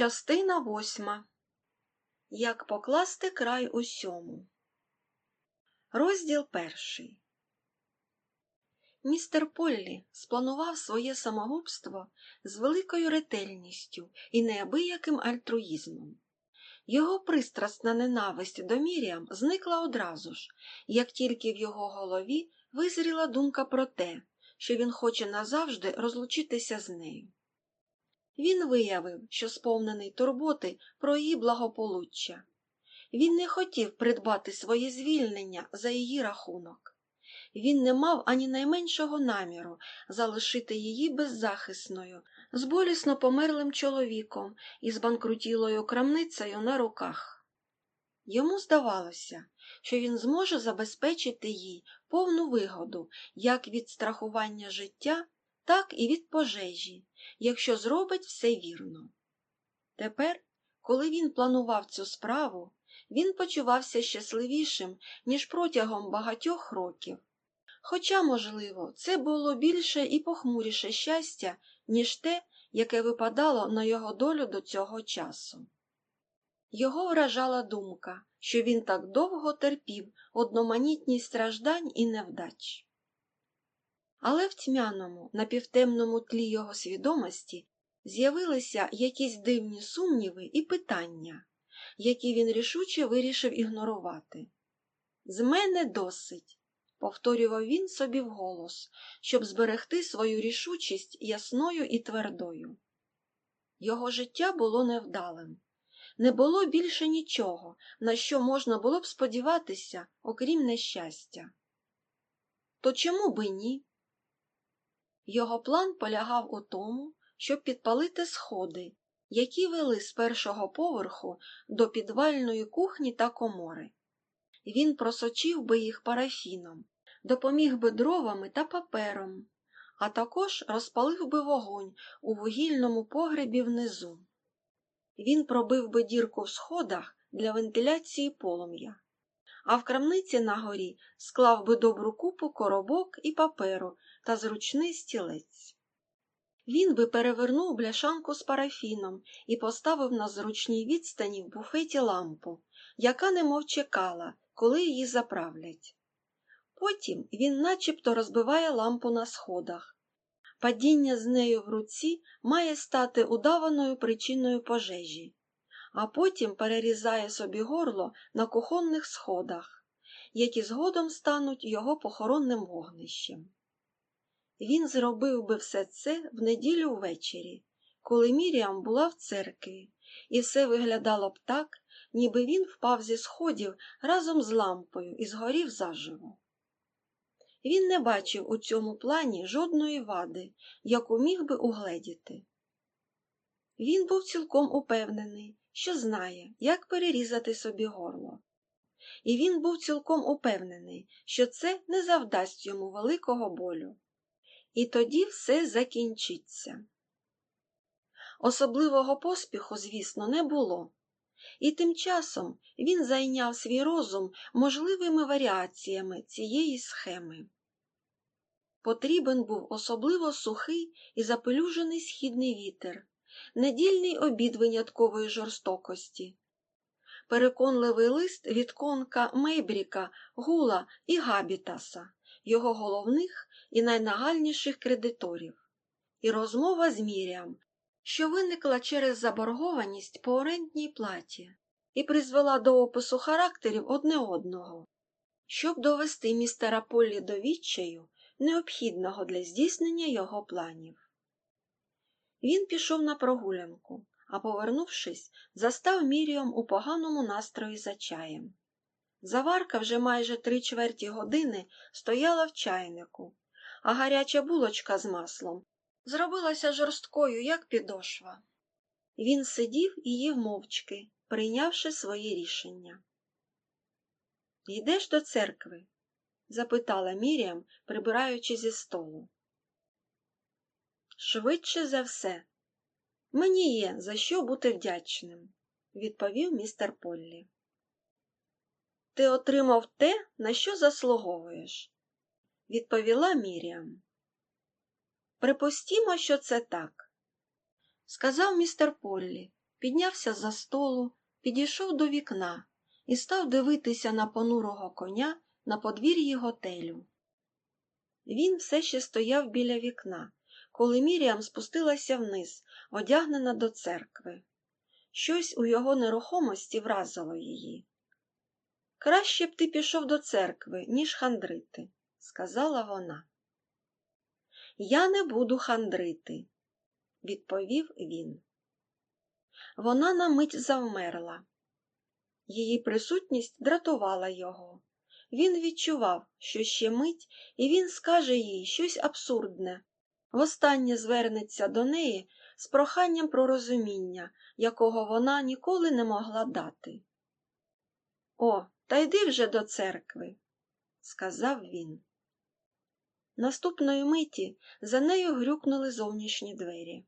Частина восьма. Як покласти край усьому. Розділ перший. Містер Поллі спланував своє самогубство з великою ретельністю і неабияким альтруїзмом. Його пристрасна ненависть до Міріам зникла одразу ж, як тільки в його голові визріла думка про те, що він хоче назавжди розлучитися з нею. Він виявив, що сповнений турботи про її благополуччя. Він не хотів придбати своє звільнення за її рахунок. Він не мав ані найменшого наміру залишити її беззахисною, з болісно померлим чоловіком і з банкрутілою крамницею на руках. Йому здавалося, що він зможе забезпечити їй повну вигоду як від страхування життя, так і від пожежі, якщо зробить все вірно. Тепер, коли він планував цю справу, він почувався щасливішим, ніж протягом багатьох років. Хоча, можливо, це було більше і похмуріше щастя, ніж те, яке випадало на його долю до цього часу. Його вражала думка, що він так довго терпів одноманітність страждань і невдач. Але в тьмяному, напівтемному тлі його свідомості з'явилися якісь дивні сумніви і питання, які він рішуче вирішив ігнорувати. З мене досить, повторював він собі вголос, щоб зберегти свою рішучість ясною і твердою. Його життя було невдалим. Не було більше нічого, на що можна було б сподіватися, окрім нещастя. То чому би ні? Його план полягав у тому, щоб підпалити сходи, які вели з першого поверху до підвальної кухні та комори. Він просочив би їх парафіном, допоміг би дровами та папером, а також розпалив би вогонь у вугільному погребі внизу. Він пробив би дірку в сходах для вентиляції полум'я, а в крамниці на горі склав би добру купу коробок і паперу та зручний стілець. Він би перевернув бляшанку з парафіном і поставив на зручній відстані в буфеті лампу, яка немов чекала, коли її заправлять. Потім він начебто розбиває лампу на сходах. Падіння з нею в руці має стати удаваною причиною пожежі, а потім перерізає собі горло на кухонних сходах, які згодом стануть його похоронним вогнищем. Він зробив би все це в неділю ввечері, коли Міріам була в церкві, і все виглядало б так, ніби він впав зі сходів разом з лампою і згорів заживо. Він не бачив у цьому плані жодної вади, яку міг би угледіти. Він був цілком упевнений, що знає, як перерізати собі горло. І він був цілком упевнений, що це не завдасть йому великого болю. І тоді все закінчиться. Особливого поспіху, звісно, не було. І тим часом він зайняв свій розум можливими варіаціями цієї схеми. Потрібен був особливо сухий і запелюжений східний вітер, недільний обід виняткової жорстокості, переконливий лист від конка Мейбріка, Гула і Габітаса, його головних і найнагальніших кредиторів, і розмова з Міріам, що виникла через заборгованість по орендній платі і призвела до опису характерів одне одного. Щоб довести містера Поллі до відчаю, необхідного для здійснення його планів. Він пішов на прогулянку, а, повернувшись, застав Міріом у поганому настрої за чаєм. Заварка вже майже три чверті години стояла в чайнику, а гаряча булочка з маслом зробилася жорсткою, як підошва. Він сидів і їв мовчки, прийнявши своє рішення. Йдеш до церкви? запитала Міріам, прибираючи зі столу. Швидше за все. Мені є за що бути вдячним, відповів містер Поллі. Ти отримав те, на що заслуговуєш, відповіла Міріам. Припустімо, що це так, сказав містер Поллі, піднявся за столу, підійшов до вікна і став дивитися на понурого коня на подвір'ї готелю. Він все ще стояв біля вікна, коли Міріам спустилася вниз, одягнена до церкви. Щось у його нерухомості вразило її. Краще б ти пішов до церкви, ніж хандрити, сказала вона. Я не буду хандрити, відповів він. Вона на мить завмерла. Її присутність дратувала його. Він відчував, що ще мить, і він скаже їй щось абсурдне. Востаннє звернеться до неї з проханням про розуміння, якого вона ніколи не могла дати. О, та йди вже до церкви, сказав він. Наступної миті за нею грюкнули зовнішні двері.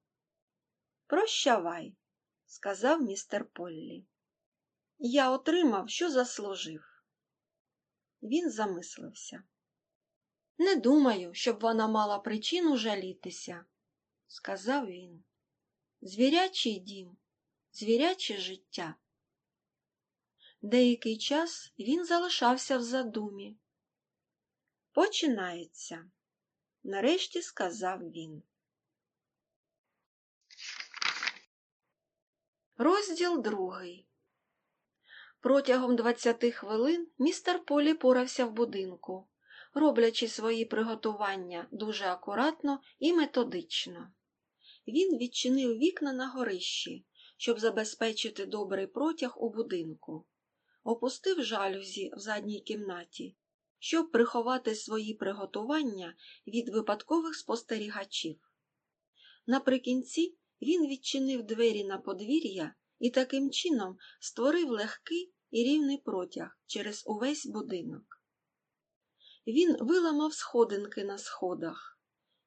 Прощавай, сказав містер Поллі. Я отримав, що заслужив. Він замислився. Не думаю, щоб вона мала причину жалітися, сказав він. Звірячий дім, звіряче життя. Деякий час він залишався в задумі. Починається, нарешті сказав він. Розділ другий. Протягом двадцяти хвилин містер Полі порався в будинку, роблячи свої приготування дуже акуратно і методично. Він відчинив вікна на горищі, щоб забезпечити добрий протяг у будинку, опустив жалюзі в задній кімнаті, щоб приховати свої приготування від випадкових спостерігачів. Наприкінці він відчинив двері на подвір'я і таким чином створив легкий і рівний протяг через увесь будинок. Він виламав сходинки на сходах.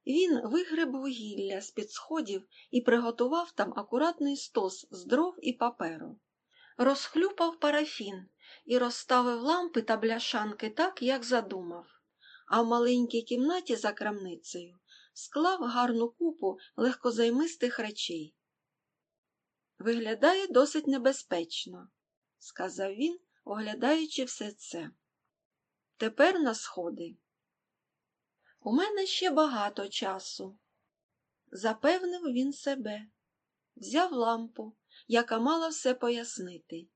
Він вигреб вугілля з під сходів і приготував там акуратний стос з дров і паперу, розхлюпав парафін і розставив лампи та бляшанки так, як задумав, а в маленькій кімнаті за крамницею склав гарну купу легкозаймистих речей. Виглядає досить небезпечно, сказав він, оглядаючи все це. Тепер на сходи. У мене ще багато часу, запевнив він себе, взяв лампу, яка мала все пояснити,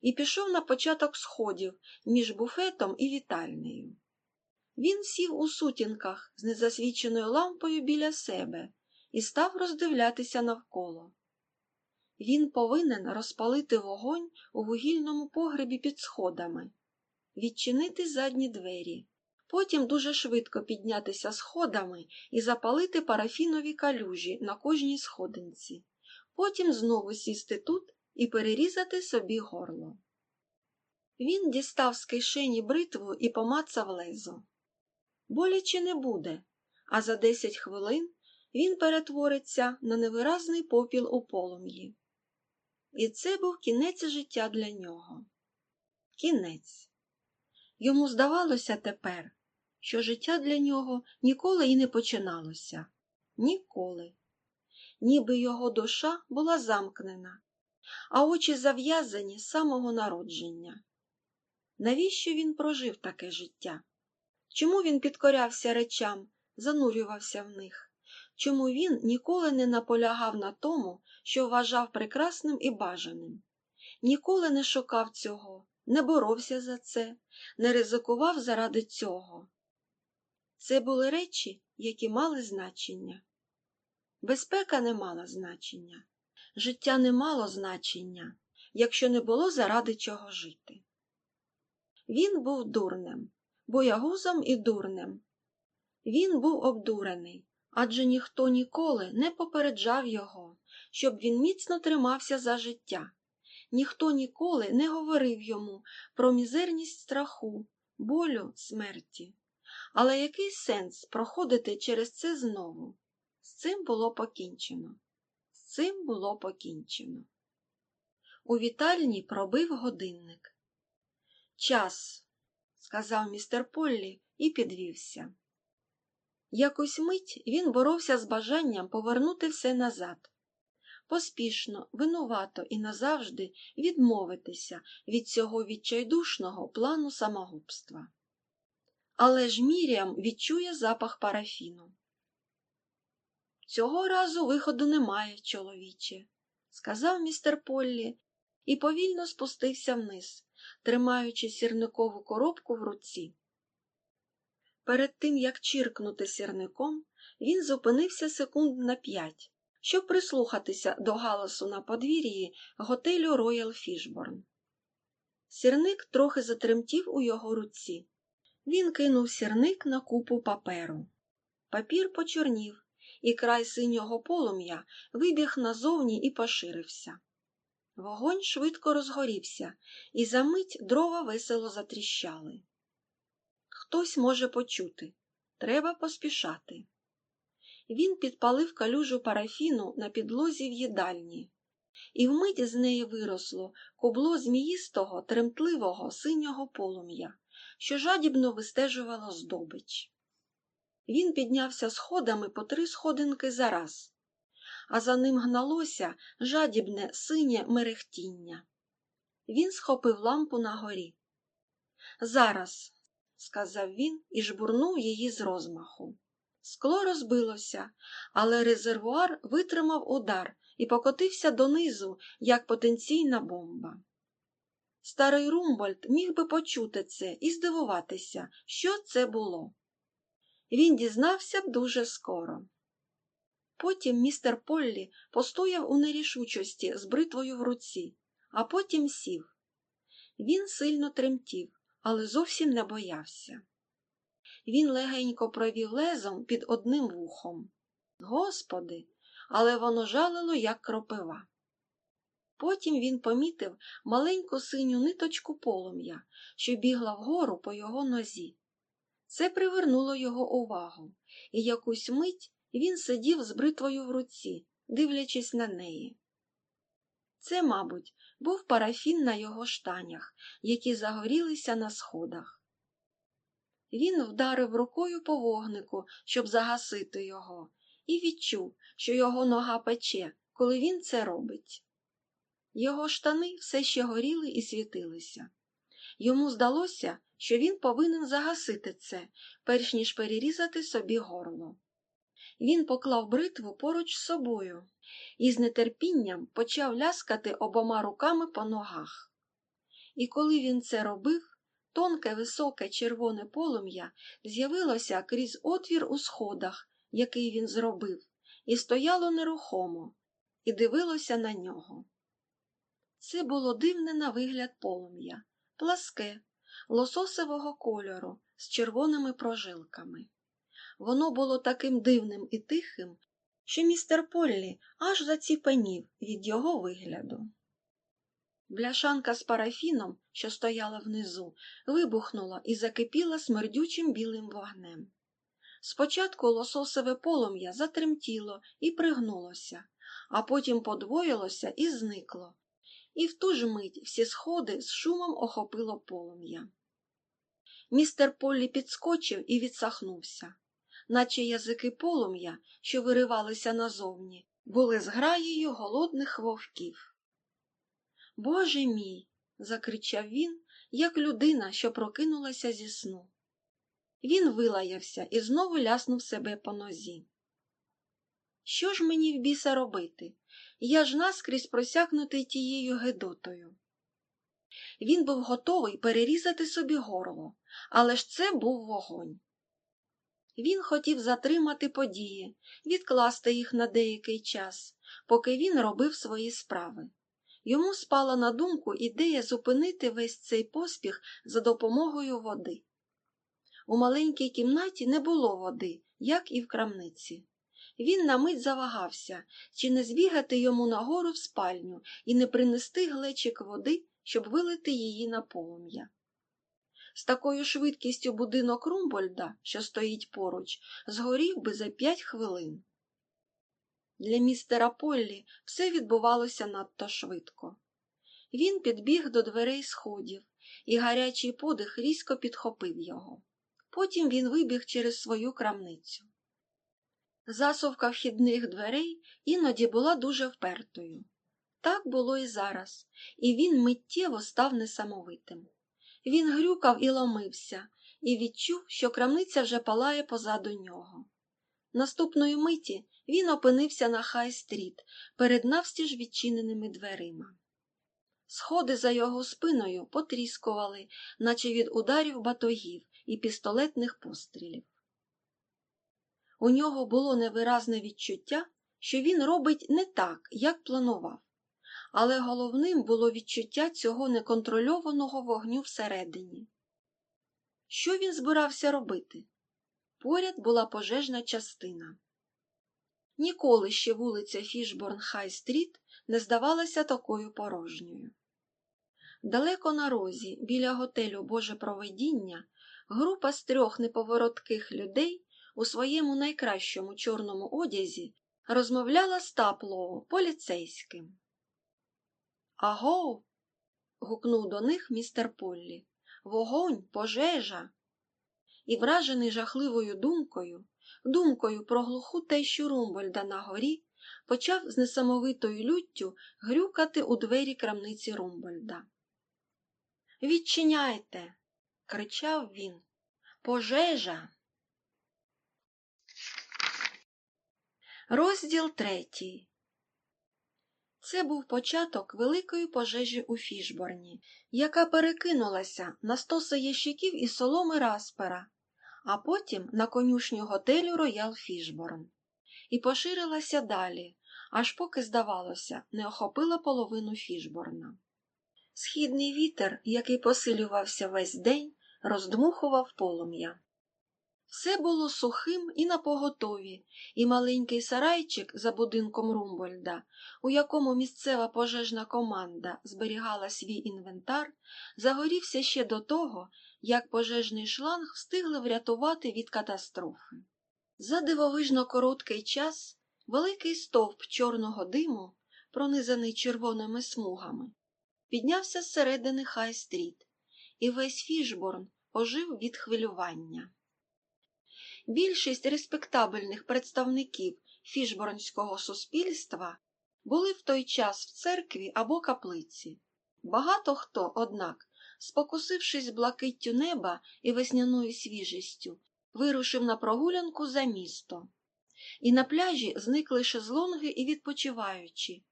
і пішов на початок сходів між буфетом і вітальнею. Він сів у сутінках з незасвіченою лампою біля себе і став роздивлятися навколо. Він повинен розпалити вогонь у вугільному погребі під сходами, відчинити задні двері, потім дуже швидко піднятися сходами і запалити парафінові калюжі на кожній сходинці, потім знову сісти тут і перерізати собі горло. Він дістав з кишені бритву і помацав лезо. Боляче не буде, а за десять хвилин він перетвориться на невиразний попіл у полум'ї. І це був кінець життя для нього. Кінець. Йому здавалося тепер, що життя для нього ніколи і не починалося. Ніколи. Ніби його душа була замкнена, а очі зав'язані з самого народження. Навіщо він прожив таке життя? Чому він підкорявся речам, занурювався в них? Чому він ніколи не наполягав на тому, що вважав прекрасним і бажаним? Ніколи не шукав цього, не боровся за це, не ризикував заради цього. Це були речі, які мали значення. Безпека не мала значення, життя не мало значення, якщо не було заради чого жити. Він був дурнем, боягузом і дурнем. Він був обдурений, адже ніхто ніколи не попереджав його, щоб він міцно тримався за життя. Ніхто ніколи не говорив йому про мізерність страху, болю, смерті. Але який сенс проходити через це знову? З цим було покінчено. З цим було покінчено. У вітальні пробив годинник. Час, сказав містер Поллі і підвівся. Якусь мить він боровся з бажанням повернути все назад. Поспішно, винувато і назавжди відмовитися від цього відчайдушного плану самогубства. Але ж Міріам відчує запах парафіну. Цього разу виходу немає, чоловіче, сказав містер Поллі і повільно спустився вниз, тримаючи сірникову коробку в руці. Перед тим, як чиркнути сірником, він зупинився секунд на п'ять, щоб прислухатися до галасу на подвір'ї готелю Роял Фішборн. Сірник трохи затремтів у його руці. Він кинув сірник на купу паперу. Папір почорнів, і край синього полум'я вибіг назовні і поширився. Вогонь швидко розгорівся, і за мить дрова весело затріщали. Хтось може почути. Треба поспішати. Він підпалив калюжу парафіну на підлозі в їдальні, і вмить з неї виросло кубло зміїстого, тремтливого синього полум'я, що жадібно вистежувало здобич. Він піднявся сходами по три сходинки за раз, а за ним гналося жадібне синє мерехтіння. Він схопив лампу на горі. Зараз, сказав він і жбурнув її з розмаху. Скло розбилося, але резервуар витримав удар і покотився донизу, як потенційна бомба. Старий Румбольд міг би почути це і здивуватися, що це було. Він дізнався б дуже скоро. Потім містер Поллі постояв у нерішучості з бритвою в руці, а потім сів. Він сильно тремтів, але зовсім не боявся. Він легенько провів лезом під одним вухом. Господи, але воно жалило, як кропива. Потім він помітив маленьку синю ниточку полум'я, що бігла вгору по його нозі. Це привернуло його увагу, і якусь мить він сидів з бритвою в руці, дивлячись на неї. Це, мабуть, був парафін на його штанях, які загорілися на сходах. Він вдарив рукою по вогнику, щоб загасити його, і відчув, що його нога пече, коли він це робить. Його штани все ще горіли і світилися. Йому здалося, що він повинен загасити це, перш ніж перерізати собі горло. Він поклав бритву поруч з собою і з нетерпінням почав ляскати обома руками по ногах. І коли він це робив, тонке високе червоне полум'я з'явилося крізь отвір у сходах, який він зробив, і стояло нерухомо, і дивилося на нього. Це було дивне на вигляд полум'я, пласке, лососевого кольору з червоними прожилками. Воно було таким дивним і тихим, що містер Поллі аж заціпенів від його вигляду. Бляшанка з парафіном, що стояла внизу, вибухнула і закипіла смердючим білим вогнем. Спочатку лососове полум'я затремтіло і пригнулося, а потім подвоїлося і зникло, і в ту ж мить всі сходи з шумом охопило полум'я. Містер Поллі підскочив і відсахнувся, наче язики полум'я, що виривалися назовні, були зграєю голодних вовків. Боже мій. закричав він, як людина, що прокинулася зі сну. Він вилаявся і знову ляснув себе по нозі. Що ж мені в біса робити? Я ж наскрізь просякнутий тією гедотою. Він був готовий перерізати собі горло, але ж це був вогонь. Він хотів затримати події, відкласти їх на деякий час, поки він робив свої справи. Йому спала на думку ідея зупинити весь цей поспіх за допомогою води. У маленькій кімнаті не було води, як і в крамниці. Він на мить завагався, чи не збігати йому нагору в спальню і не принести глечик води, щоб вилити її на полум'я. З такою швидкістю будинок Румбольда, що стоїть поруч, згорів би за п'ять хвилин. Для містера Поллі все відбувалося надто швидко. Він підбіг до дверей сходів, і гарячий подих різко підхопив його. Потім він вибіг через свою крамницю. Засувка вхідних дверей іноді була дуже впертою. Так було і зараз, і він миттєво став несамовитим. Він грюкав і ломився, і відчув, що крамниця вже палає позаду нього. Наступної миті він опинився на Хай-стріт перед навстіж відчиненими дверима. Сходи за його спиною потріскували, наче від ударів батогів і пістолетних пострілів. У нього було невиразне відчуття, що він робить не так, як планував, але головним було відчуття цього неконтрольованого вогню всередині. Що він збирався робити? Поряд була пожежна частина. Ніколи ще вулиця Фішборн Хай Стріт не здавалася такою порожньою. Далеко на розі, біля готелю Боже провидіння, група з трьох неповоротких людей у своєму найкращому чорному одязі розмовляла з Таплоу поліцейським. Аго. гукнув до них містер Поллі. Вогонь, пожежа. І, вражений жахливою думкою, думкою про глуху тещу Румбольда на горі, почав з несамовитою люттю грюкати у двері крамниці Румбольда. Відчиняйте, кричав він. Пожежа. Розділ третій. Це був початок великої пожежі у Фішборні, яка перекинулася на стоси ящиків і соломи Распера, а потім на конюшню готелю Роял Фішборн, і поширилася далі, аж поки, здавалося, не охопила половину Фішборна. Східний вітер, який посилювався весь день, роздмухував полум'я. Все було сухим і напоготові, і маленький сарайчик за будинком Румбольда, у якому місцева пожежна команда зберігала свій інвентар, загорівся ще до того, як пожежний шланг встигли врятувати від катастрофи. За дивовижно короткий час великий стовп чорного диму, пронизаний червоними смугами, піднявся зсередини Хай-стріт, і весь Фішборн ожив від хвилювання. Більшість респектабельних представників фішборнського суспільства були в той час в церкві або каплиці. Багато хто, однак, спокусившись блакиттю неба і весняною свіжістю, вирушив на прогулянку за місто. І на пляжі зникли шезлонги і відпочиваючі,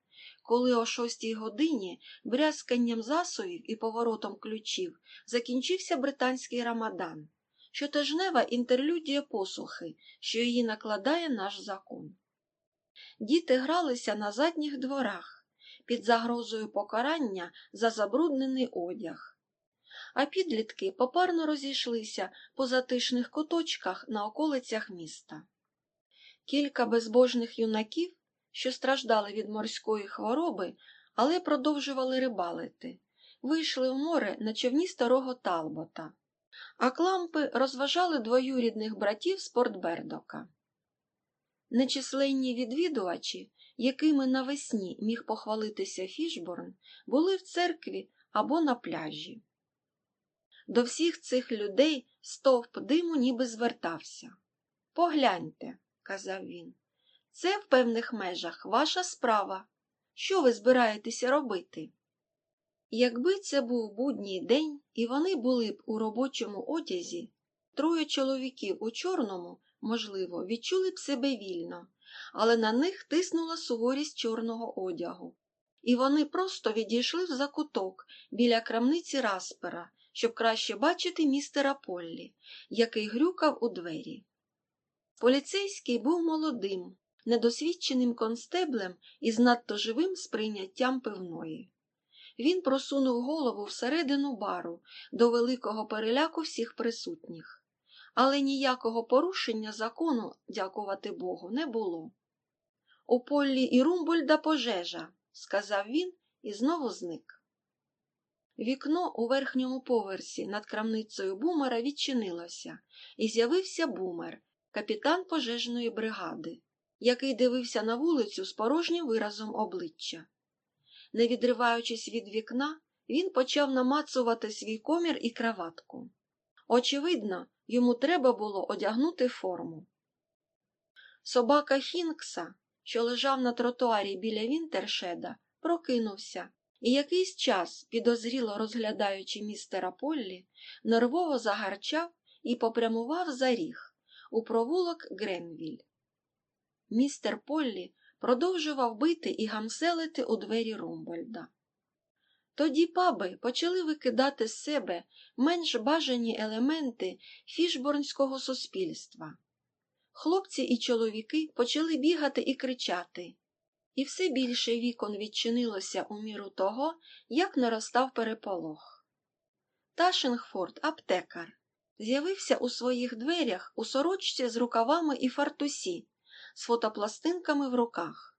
коли о шостій годині брязканням засовів і поворотом ключів закінчився британський рамадан щотижнева інтерлюдія посухи, що її накладає наш закон. Діти гралися на задніх дворах під загрозою покарання за забруднений одяг, а підлітки попарно розійшлися по затишних куточках на околицях міста. Кілька безбожних юнаків, що страждали від морської хвороби, але продовжували рибалити, вийшли в море на човні старого Талбота а клампи розважали двоюрідних братів з Портбердока. Нечисленні відвідувачі, якими навесні міг похвалитися Фішборн, були в церкві або на пляжі. До всіх цих людей стовп диму ніби звертався. Погляньте, казав він, це в певних межах ваша справа. Що ви збираєтеся робити? Якби це був будній день, і вони були б у робочому одязі, троє чоловіків у чорному, можливо, відчули б себе вільно, але на них тиснула суворість чорного одягу, і вони просто відійшли в закуток біля крамниці Распера, щоб краще бачити містера Поллі, який грюкав у двері. Поліцейський був молодим, недосвідченим констеблем із надто живим сприйняттям пивної. Він просунув голову всередину бару до великого переляку всіх присутніх, але ніякого порушення закону, дякувати Богу, не було. У Поллі і Румбольда пожежа, сказав він і знову зник. Вікно у верхньому поверсі над крамницею бумера відчинилося, і з'явився бумер, капітан пожежної бригади, який дивився на вулицю з порожнім виразом обличчя. Не відриваючись від вікна, він почав намацувати свій комір і краватку. Очевидно, йому треба було одягнути форму. Собака Хінкса, що лежав на тротуарі біля Вінтершеда, прокинувся і якийсь час, підозріло розглядаючи містера Поллі, нервово загарчав і попрямував за ріг у провулок Гренвіль. Містер Поллі продовжував бити і гамселити у двері Румбольда. Тоді паби почали викидати з себе менш бажані елементи фішборнського суспільства. Хлопці і чоловіки почали бігати і кричати, і все більше вікон відчинилося у міру того, як наростав переполох. Ташингфорд, аптекар, з'явився у своїх дверях у сорочці з рукавами і фартусі, з фотопластинками в руках.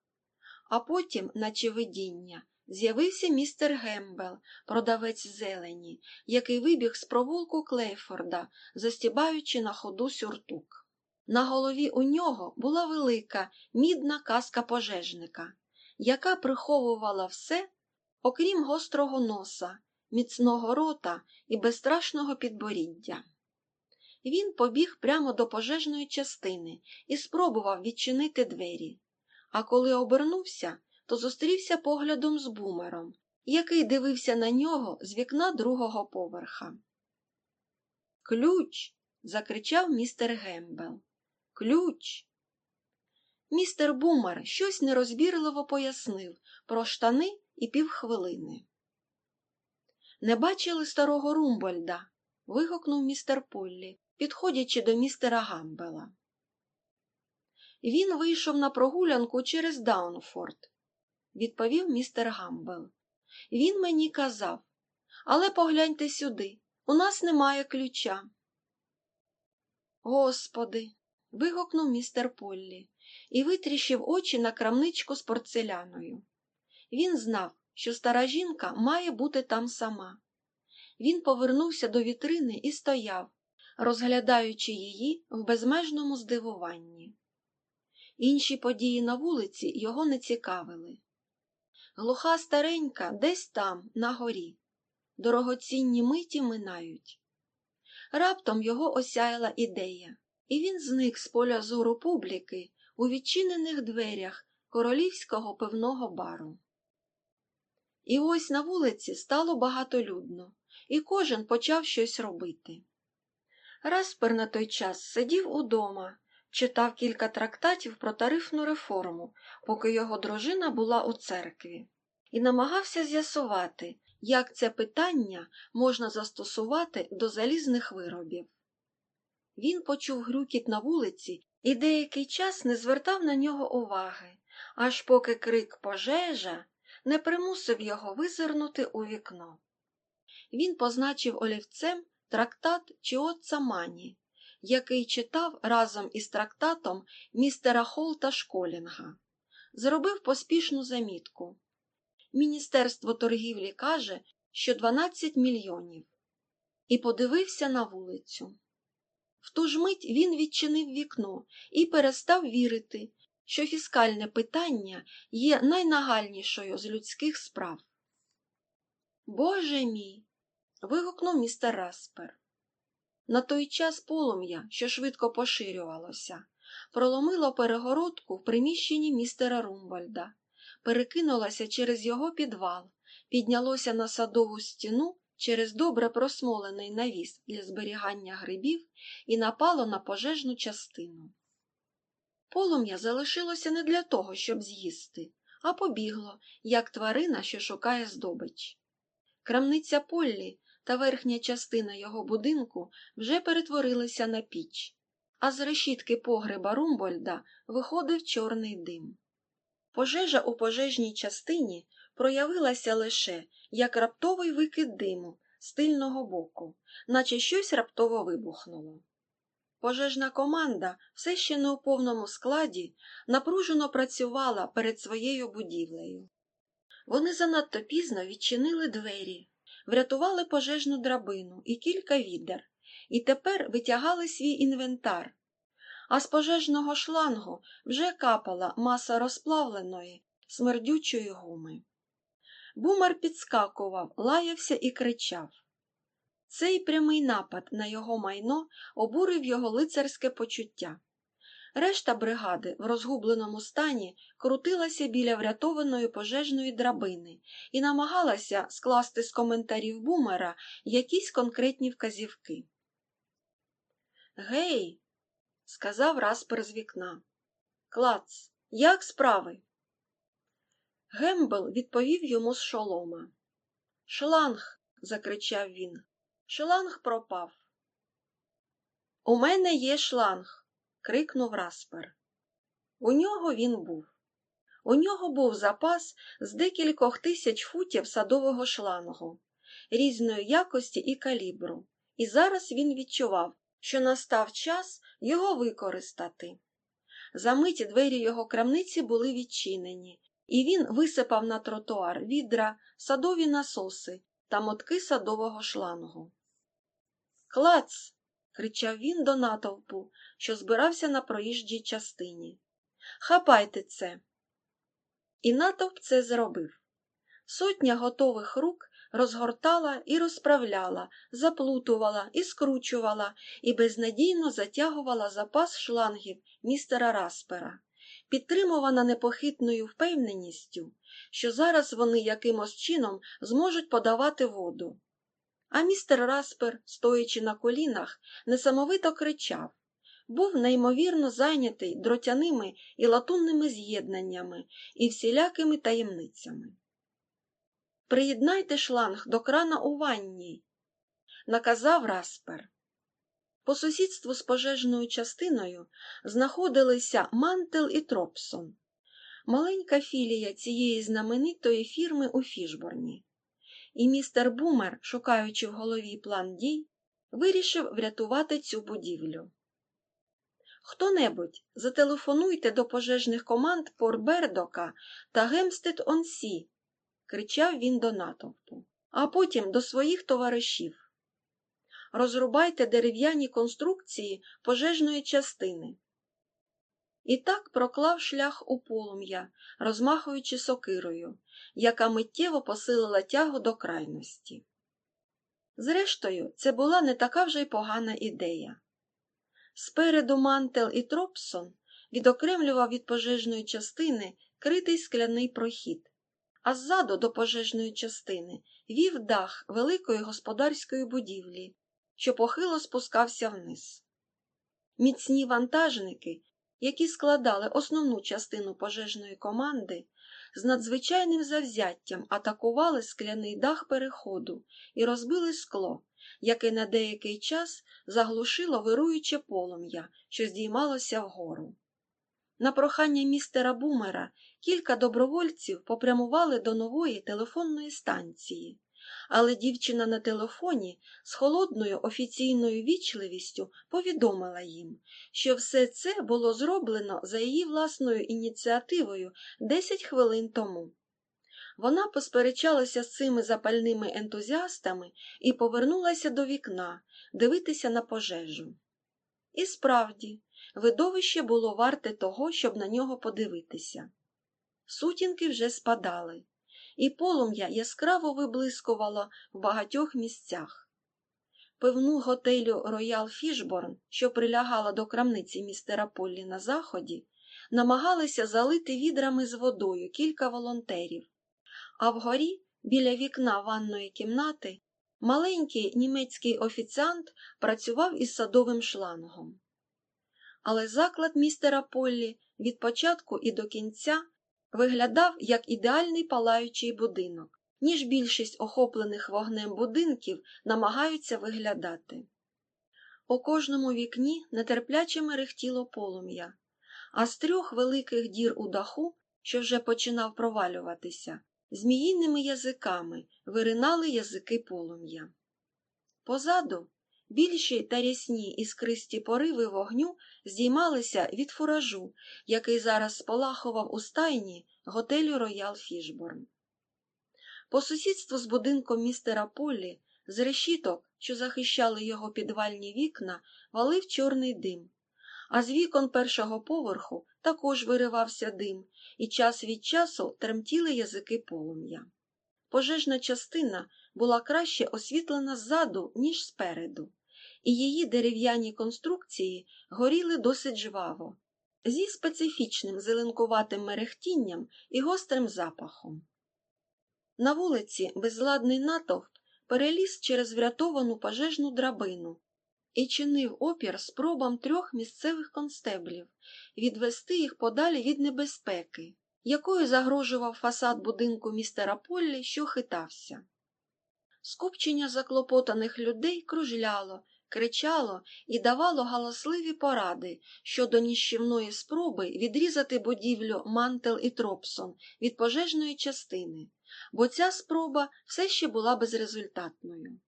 А потім, наче видіння, з'явився містер Гембел, продавець зелені, який вибіг з провулку Клейфорда, застібаючи на ходу сюртук. На голові у нього була велика мідна каска пожежника, яка приховувала все, окрім гострого носа, міцного рота і безстрашного підборіддя. Він побіг прямо до пожежної частини і спробував відчинити двері. А коли обернувся, то зустрівся поглядом з бумером, який дивився на нього з вікна другого поверха. Ключ. закричав містер Гембел. Ключ. Містер Бумер щось нерозбірливо пояснив про штани і півхвилини. Не бачили старого Румбольда? вигукнув містер Поллі, підходячи до містера Гамбела. Він вийшов на прогулянку через Даунфорд, відповів містер Гамбел. Він мені казав, але погляньте сюди, у нас немає ключа. Господи. Вигукнув містер Поллі і витріщив очі на крамничку з порцеляною. Він знав, що стара жінка має бути там сама. Він повернувся до вітрини і стояв, розглядаючи її в безмежному здивуванні. Інші події на вулиці його не цікавили. Глуха старенька десь там, на горі. Дорогоцінні миті минають. Раптом його осяяла ідея, і він зник з поля зору публіки у відчинених дверях королівського пивного бару. І ось на вулиці стало багатолюдно, і кожен почав щось робити. Распер на той час сидів удома, читав кілька трактатів про тарифну реформу, поки його дружина була у церкві, і намагався з'ясувати, як це питання можна застосувати до залізних виробів. Він почув грюкіт на вулиці і деякий час не звертав на нього уваги, аж поки крик пожежа не примусив його визирнути у вікно. Він позначив олівцем трактат Чіотца Мані, який читав разом із трактатом містера Холта Школінга. Зробив поспішну замітку. Міністерство торгівлі каже, що 12 мільйонів. І подивився на вулицю. В ту ж мить він відчинив вікно і перестав вірити, що фіскальне питання є найнагальнішою з людських справ. Боже мій. вигукнув містер Распер. На той час полум'я, що швидко поширювалося, проломило перегородку в приміщенні містера Румбальда, перекинулося через його підвал, піднялося на садову стіну через добре просмолений навіс для зберігання грибів і напало на пожежну частину. Полум'я залишилося не для того, щоб з'їсти, а побігло, як тварина, що шукає здобич. Крамниця Поллі та верхня частина його будинку вже перетворилися на піч, а з решітки погреба Румбольда виходив чорний дим. Пожежа у пожежній частині проявилася лише як раптовий викид диму з тильного боку, наче щось раптово вибухнуло. Пожежна команда, все ще не у повному складі, напружено працювала перед своєю будівлею. Вони занадто пізно відчинили двері, врятували пожежну драбину і кілька відер, і тепер витягали свій інвентар. А з пожежного шлангу вже капала маса розплавленої, смердючої гуми. Бумер підскакував, лаявся і кричав. Цей прямий напад на його майно обурив його лицарське почуття. Решта бригади в розгубленому стані крутилася біля врятованої пожежної драбини і намагалася скласти з коментарів бумера якісь конкретні вказівки. Гей, сказав Распер з вікна. Клац, як справи? Гембел відповів йому з шолома. Шланг, закричав він. Шланг пропав. У мене є шланг, крикнув Распер. У нього він був. У нього був запас з декількох тисяч футів садового шлангу, різної якості і калібру, і зараз він відчував, що настав час його використати. Замиті двері його крамниці були відчинені, і він висипав на тротуар відра, садові насоси та мотки садового шлангу. Клац. кричав він до натовпу, що збирався на проїжджій частині. Хапайте це. І натовп це зробив. Сотня готових рук розгортала і розправляла, заплутувала і скручувала і безнадійно затягувала запас шлангів містера Распера, підтримувана непохитною впевненістю, що зараз вони якимось чином зможуть подавати воду. А містер Распер, стоячи на колінах, несамовито кричав був неймовірно зайнятий дротяними і латунними з'єднаннями і всілякими таємницями. Приєднайте шланг до крана у ванні, наказав Распер. По сусідству з пожежною частиною знаходилися Мантел і Тропсон, маленька філія цієї знаменитої фірми у Фішборні. І містер Бумер, шукаючи в голові план дій, вирішив врятувати цю будівлю. Хто-небудь зателефонуйте до пожежних команд Порбердока та Гемстед Онсі, кричав він до натовпу, а потім до своїх товаришів. Розрубайте дерев'яні конструкції пожежної частини. І так проклав шлях у полум'я, розмахуючи сокирою, яка миттєво посилила тягу до крайності. Зрештою, це була не така вже й погана ідея. Спереду Мантел і Тропсон відокремлював від пожежної частини критий скляний прохід, а ззаду до пожежної частини вів дах великої господарської будівлі, що похило спускався вниз. Міцні вантажники, які складали основну частину пожежної команди, з надзвичайним завзяттям атакували скляний дах переходу і розбили скло, яке на деякий час заглушило вируюче полум'я, що здіймалося вгору. На прохання містера Бумера кілька добровольців попрямували до нової телефонної станції, але дівчина на телефоні з холодною офіційною вічливістю повідомила їм, що все це було зроблено за її власною ініціативою 10 хвилин тому. Вона посперечалася з цими запальними ентузіастами і повернулася до вікна дивитися на пожежу. І справді, видовище було варте того, щоб на нього подивитися. Сутінки вже спадали, і полум'я яскраво виблискувало в багатьох місцях. Пивну готелю Роял Фішборн, що прилягала до крамниці містера Поллі на заході, намагалися залити відрами з водою кілька волонтерів а вгорі, біля вікна ванної кімнати, маленький німецький офіціант працював із садовим шлангом. Але заклад містера Поллі від початку і до кінця виглядав як ідеальний палаючий будинок, ніж більшість охоплених вогнем будинків намагаються виглядати. У кожному вікні нетерпляче мерехтіло полум'я, а з трьох великих дір у даху, що вже починав провалюватися, зміїними язиками виринали язики полум'я. Позаду більші та рясні іскристі пориви вогню здіймалися від фуражу, який зараз спалахував у стайні готелю Роял Фішборн. По сусідству з будинком містера Поллі з решіток, що захищали його підвальні вікна, валив чорний дим, а з вікон першого поверху також виривався дим, і час від часу тремтіли язики полум'я. Пожежна частина була краще освітлена ззаду, ніж спереду, і її дерев'яні конструкції горіли досить жваво. зі специфічним зеленкуватим мерехтінням і гострим запахом. На вулиці безладний натовп переліз через врятовану пожежну драбину і чинив опір спробам трьох місцевих констеблів відвести їх подалі від небезпеки, якою загрожував фасад будинку містера Поллі, що хитався. Скупчення заклопотаних людей кружляло, кричало і давало галасливі поради щодо ніщівної спроби відрізати будівлю Мантел і Тропсон від пожежної частини, бо ця спроба все ще була безрезультатною.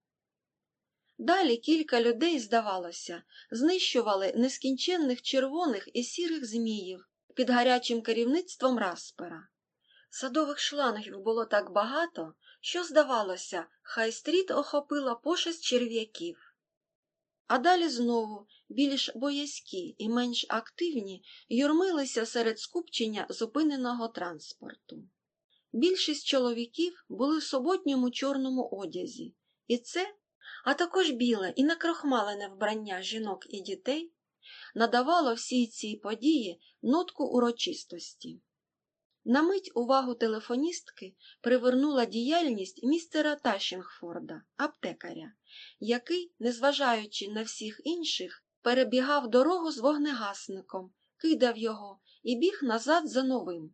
Далі кілька людей, здавалося, знищували нескінченних червоних і сірих зміїв під гарячим керівництвом Распера. Садових шлангів було так багато, що, здавалося, Хай-стріт охопила пошесть черв'яків. А далі знову більш боязкі і менш активні юрмилися серед скупчення зупиненого транспорту. Більшість чоловіків були в суботньому чорному одязі, і це, а також біле і накрохмалене вбрання жінок і дітей, надавало всій цій події нотку урочистості. На мить увагу телефоністки привернула діяльність містера Тащингфорда, аптекаря, який, незважаючи на всіх інших, перебігав дорогу з вогнегасником, кидав його і біг назад за новим.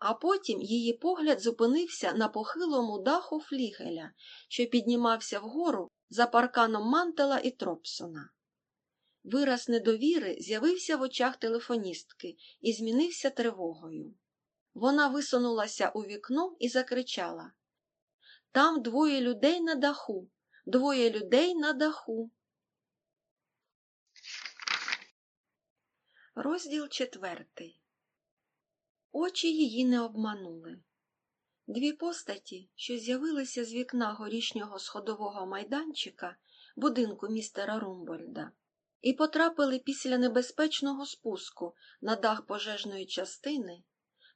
А потім її погляд зупинився на похилому даху флігеля, що піднімався вгору за парканом Мантела і Тропсона. Вираз недовіри з'явився в очах телефоністки і змінився тривогою. Вона висунулася у вікно і закричала Там двоє людей на даху, двоє людей на даху. Розділ четвертий. Очі її не обманули. Дві постаті, що з'явилися з вікна горішнього сходового майданчика будинку містера Румбольда, і потрапили після небезпечного спуску на дах пожежної частини,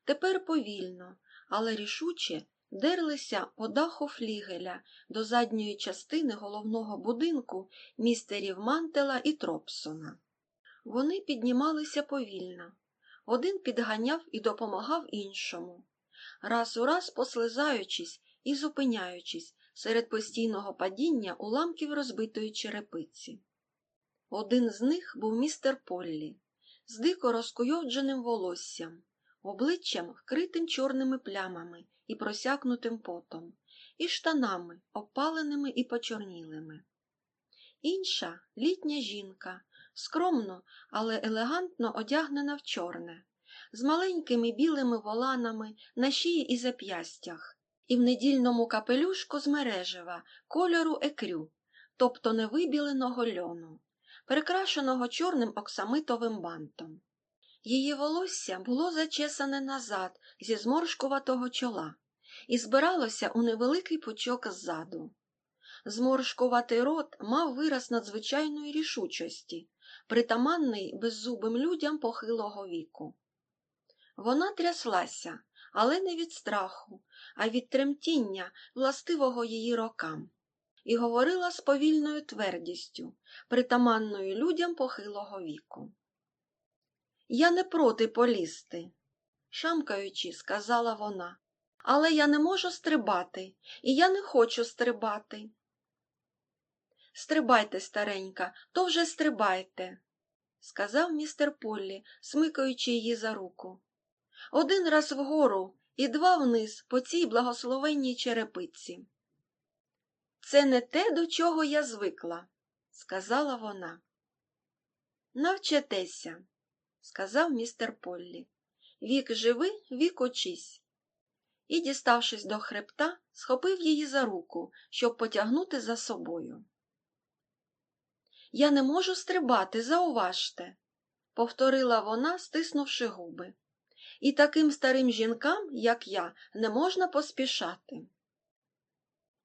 тепер повільно, але рішуче дерлися по даху флігеля до задньої частини головного будинку містерів Мантела і Тропсона. Вони піднімалися повільно. Один підганяв і допомагав іншому, раз у раз послизаючись і зупиняючись серед постійного падіння уламків розбитої черепиці. Один з них був містер Поллі, з дико розкуйовдженим волоссям, обличчям вкритим чорними плямами і просякнутим потом, і штанами, опаленими і почорнілими. Інша літня жінка, скромно, але елегантно одягнена в чорне, з маленькими білими воланами на шиї і зап'ястях, і в недільному капелюшку з мережева кольору екрю, тобто невибіленого льону, прикрашеного чорним оксамитовим бантом. Її волосся було зачесане назад зі зморшкуватого чола і збиралося у невеликий пучок ззаду. Зморшкуватий рот мав вираз надзвичайної рішучості, притаманний беззубим людям похилого віку. Вона тряслася, але не від страху, а від тремтіння, властивого її рокам, і говорила з повільною твердістю, притаманною людям похилого віку. Я не проти полізти, шамкаючи, сказала вона, але я не можу стрибати, і я не хочу стрибати. Стрибайте, старенька, то вже стрибайте, сказав містер Поллі, смикаючи її за руку. Один раз вгору і два вниз по цій благословенній черепиці. Це не те, до чого я звикла, сказала вона. Навчетеся, сказав містер Поллі. Вік живи, вік учись. І, діставшись до хребта, схопив її за руку, щоб потягнути за собою. Я не можу стрибати, зауважте, повторила вона, стиснувши губи. І таким старим жінкам, як я, не можна поспішати.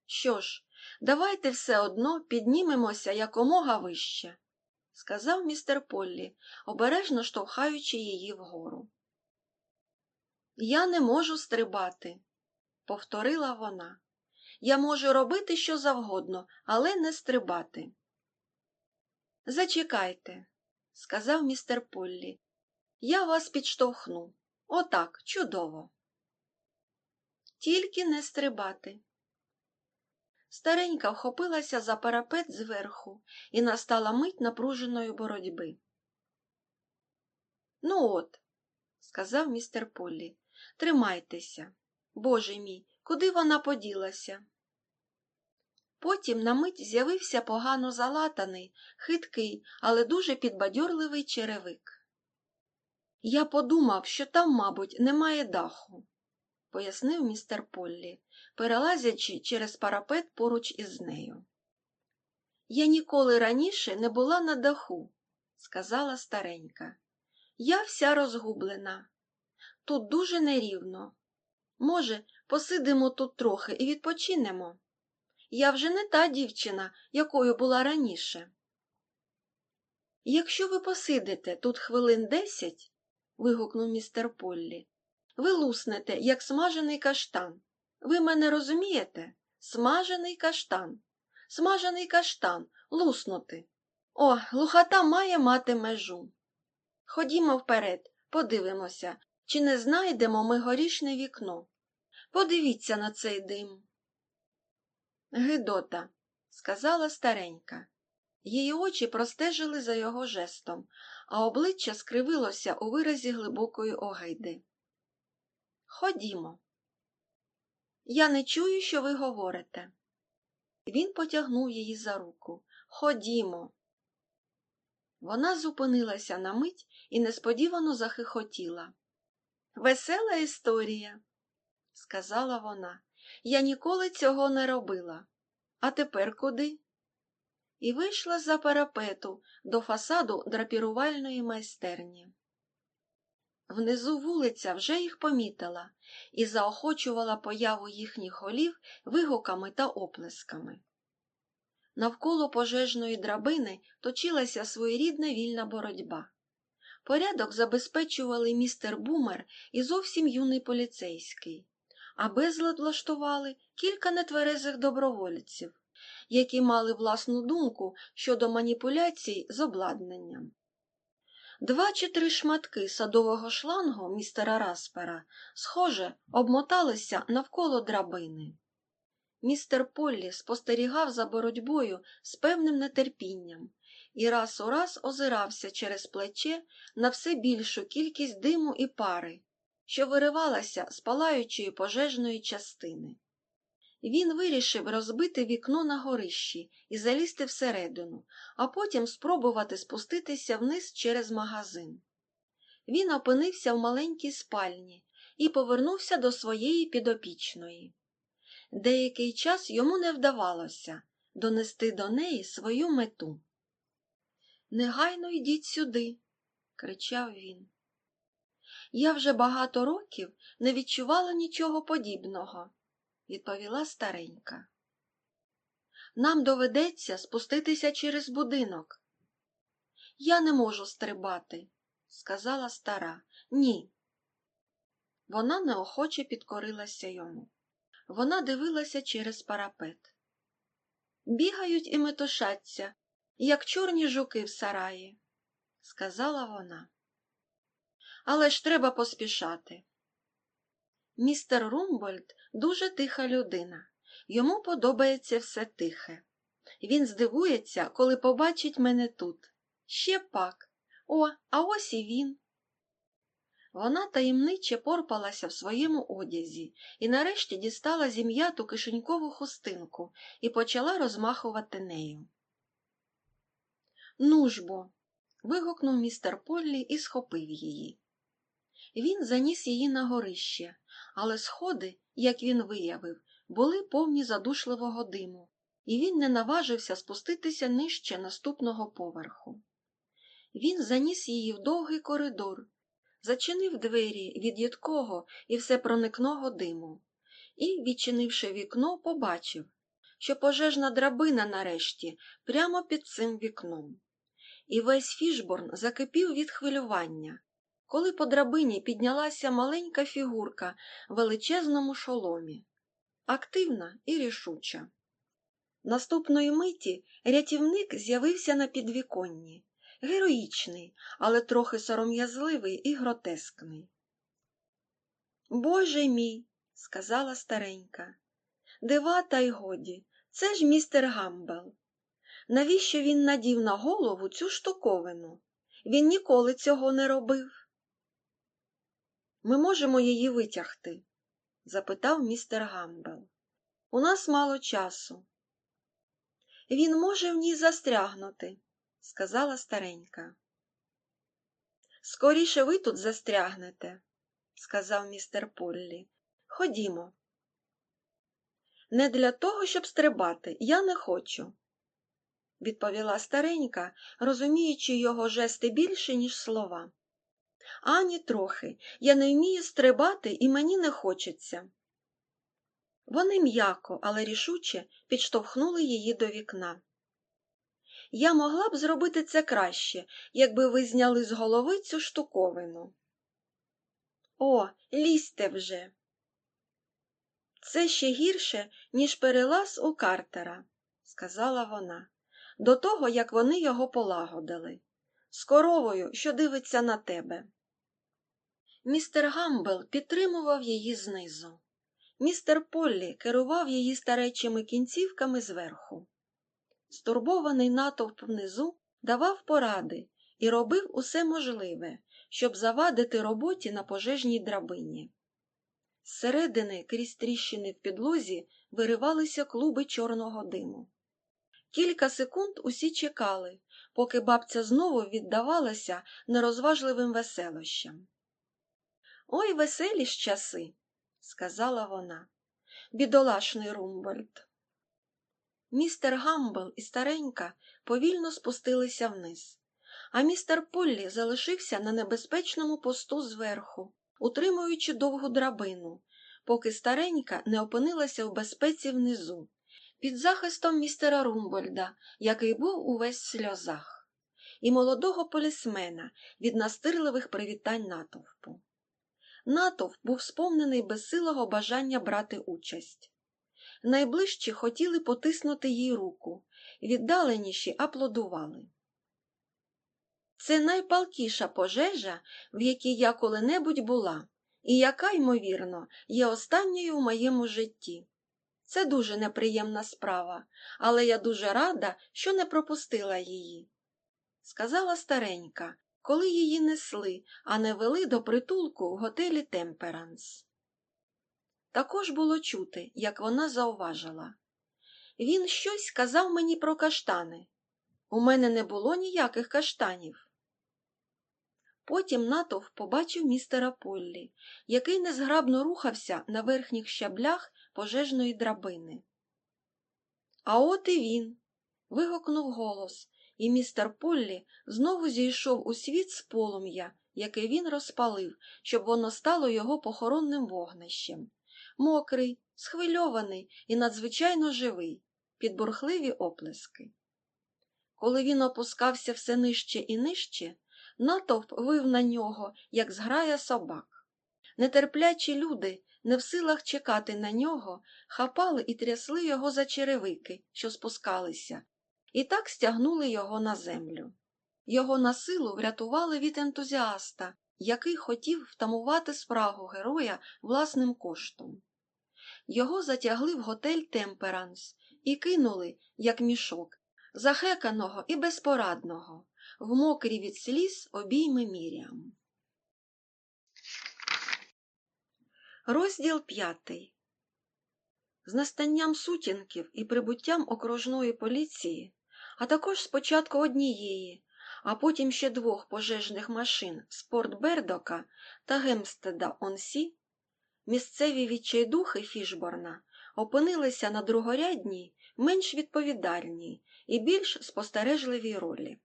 Що ж, давайте все одно піднімемося якомога вище, сказав містер Поллі, обережно штовхаючи її вгору. Я не можу стрибати, повторила вона. Я можу робити що завгодно, але не стрибати. Зачекайте, сказав містер Поллі. Я вас підштовхну. Отак, чудово. Тільки не стрибати. Старенька вхопилася за парапет зверху і настала мить напруженої боротьби. Ну от, сказав містер Поллі, тримайтеся. Боже мій, куди вона поділася? Потім на мить з'явився погано залатаний, хиткий, але дуже підбадьорливий черевик. Я подумав, що там, мабуть, немає даху, пояснив містер Поллі, перелазячи через парапет поруч із нею. Я ніколи раніше не була на даху, сказала старенька. Я вся розгублена. Тут дуже нерівно. Може, посидимо тут трохи і відпочинемо? Я вже не та дівчина, якою була раніше. Якщо ви посидите тут хвилин десять, вигукнув містер Поллі, ви луснете, як смажений каштан. Ви мене розумієте? Смажений каштан. Смажений каштан, луснути. О, глухота має мати межу. Ходімо вперед, подивимося, чи не знайдемо ми горішне вікно. Подивіться на цей дим. Гидота, сказала старенька. Її очі простежили за його жестом, а обличчя скривилося у виразі глибокої огайди. Ходімо. Я не чую, що ви говорите. Він потягнув її за руку. Ходімо. Вона зупинилася на мить і несподівано захихотіла. Весела історія, сказала вона. Я ніколи цього не робила. А тепер куди? І вийшла за парапету до фасаду драпірувальної майстерні. Внизу вулиця вже їх помітила і заохочувала появу їхніх голів вигуками та оплесками. Навколо пожежної драбини точилася своєрідна вільна боротьба. Порядок забезпечували містер Бумер і зовсім юний поліцейський, а безлад влаштували кілька нетверезих добровольців, які мали власну думку щодо маніпуляцій з обладнанням. Два чи три шматки садового шлангу містера Распера, схоже, обмоталися навколо драбини. Містер Поллі спостерігав за боротьбою з певним нетерпінням і раз у раз озирався через плече на все більшу кількість диму і пари, що виривалася з палаючої пожежної частини. Він вирішив розбити вікно на горищі і залізти всередину, а потім спробувати спуститися вниз через магазин. Він опинився в маленькій спальні і повернувся до своєї підопічної. Деякий час йому не вдавалося донести до неї свою мету. Негайно йдіть сюди, кричав він. Я вже багато років не відчувала нічого подібного, відповіла старенька. Нам доведеться спуститися через будинок. Я не можу стрибати, сказала стара. Ні. Вона неохоче підкорилася йому. Вона дивилася через парапет. Бігають і метушаться, як чорні жуки в сараї, сказала вона. Але ж треба поспішати. Містер Румбольд дуже тиха людина. Йому подобається все тихе. Він здивується, коли побачить мене тут. Ще пак. О, а ось і він. Вона таємниче порпалася в своєму одязі і нарешті дістала зім'яту кишенькову хустинку і почала розмахувати нею. Ну ж бо. вигукнув містер Поллі і схопив її. Він заніс її на горище, але сходи, як він виявив, були повні задушливого диму, і він не наважився спуститися нижче наступного поверху. Він заніс її в довгий коридор, зачинив двері від їдкого і всепроникного диму, і, відчинивши вікно, побачив, що пожежна драбина нарешті прямо під цим вікном. І весь Фішборн закипів від хвилювання, коли по драбині піднялася маленька фігурка в величезному шоломі, активна і рішуча. Наступної миті рятівник з'явився на підвіконні. героїчний, але трохи сором'язливий і гротескний. Боже мій, сказала старенька, дива та й годі, це ж містер Гамбел. Навіщо він надів на голову цю штуковину? Він ніколи цього не робив. Ми можемо її витягти? запитав містер Гамбел. У нас мало часу. Він може в ній застрягнути, сказала старенька. Скоріше ви тут застрягнете, сказав містер Поллі. Ходімо. Не для того, щоб стрибати, я не хочу, відповіла старенька, розуміючи його жести більше, ніж слова. Ані трохи. Я не вмію стрибати і мені не хочеться. Вони м'яко, але рішуче підштовхнули її до вікна. Я могла б зробити це краще, якби ви зняли з голови цю штуковину. О, лізьте вже. Це ще гірше, ніж перелаз у Картера, сказала вона, до того, як вони його полагодили, з коровою, що дивиться на тебе. Містер Гамбел підтримував її знизу. Містер Поллі керував її старечими кінцівками зверху. Стурбований натовп внизу давав поради і робив усе можливе, щоб завадити роботі на пожежній драбині. Зсередини, крізь тріщини в підлозі, виривалися клуби чорного диму. Кілька секунд усі чекали, поки бабця знову віддавалася нерозважливим веселощам. Ой, веселі ж часи, сказала вона. Бідолашний Румбольд. Містер Гамбл і старенька повільно спустилися вниз, а містер Поллі залишився на небезпечному посту зверху, утримуючи довгу драбину, поки старенька не опинилася в безпеці внизу, під захистом містера Румбольда, який був увесь в сльозах, і молодого полісмена від настирливих привітань натовпу. Натовп був сповнений безсилого бажання брати участь. Найближчі хотіли потиснути їй руку, віддаленіші аплодували. Це найпалкіша пожежа, в якій я коли-небудь була, і яка, ймовірно, є останньою у моєму житті. Це дуже неприємна справа, але я дуже рада, що не пропустила її. Сказала старенька, коли її несли, а не вели до притулку в готелі Темперанс. Також було чути, як вона зауважила. Він щось казав мені про каштани. У мене не було ніяких каштанів. Потім натовп побачив містера Поллі, який незграбно рухався на верхніх щаблях пожежної драбини. А от і він. вигукнув голос, і містер Поллі знову зійшов у світ з полум'я, яке він розпалив, щоб воно стало його похоронним вогнищем. Мокрий, схвильований і надзвичайно живий, під бурхливі оплески. Коли він опускався все нижче і нижче, натовп вив на нього, як зграя собак. Нетерплячі люди, не в силах чекати на нього, хапали і трясли його за черевики, що спускалися, і так стягнули його на землю. Його на силу врятували від ентузіаста, який хотів втамувати спрагу героя власним коштом. Його затягли в готель Темперанс і кинули, як мішок, захеканого і безпорадного, в мокрі від сліз обійми Міріам. Розділ п'ятий З настанням сутінків і прибуттям окружної поліції, а також спочатку однієї, а потім ще двох пожежних машин Спорт Бердока та Гемстеда Онсі, місцеві відчайдухи Фішборна опинилися на другорядній, менш відповідальній і більш спостережливій ролі.